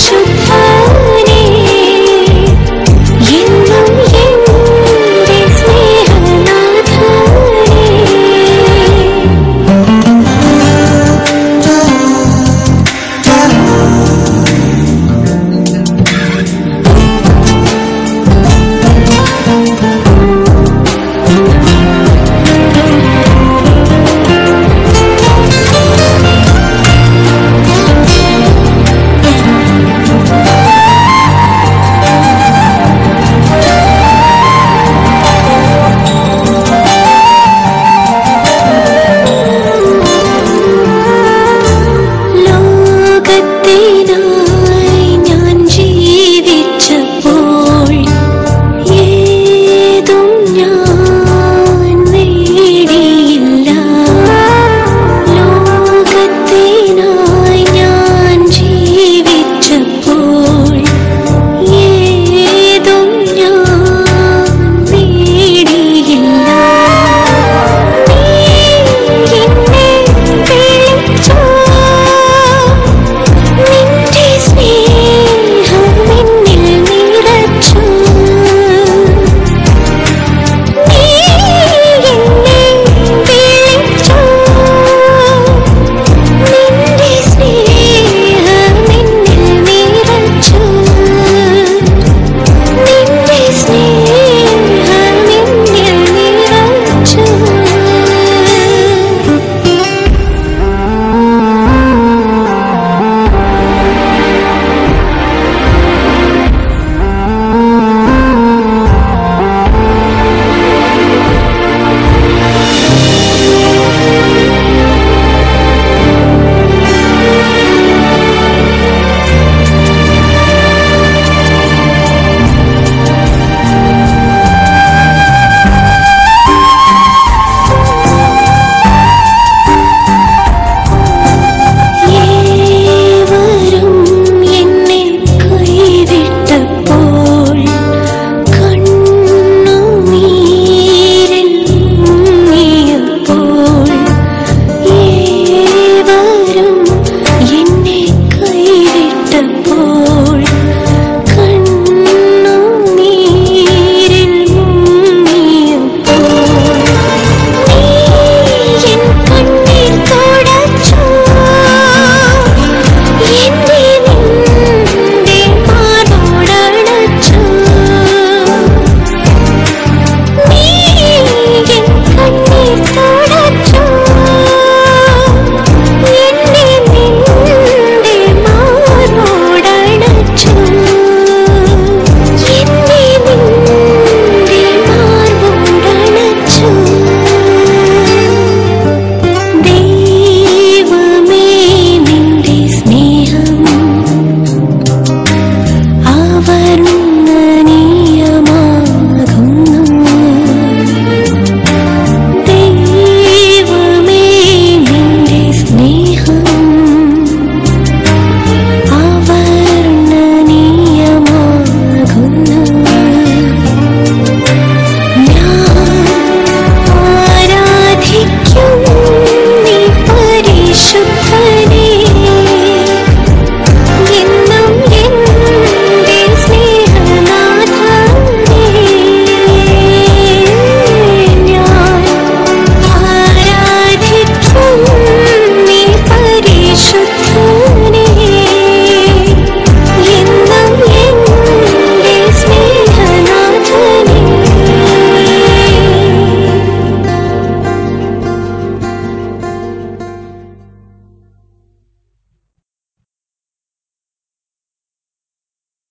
should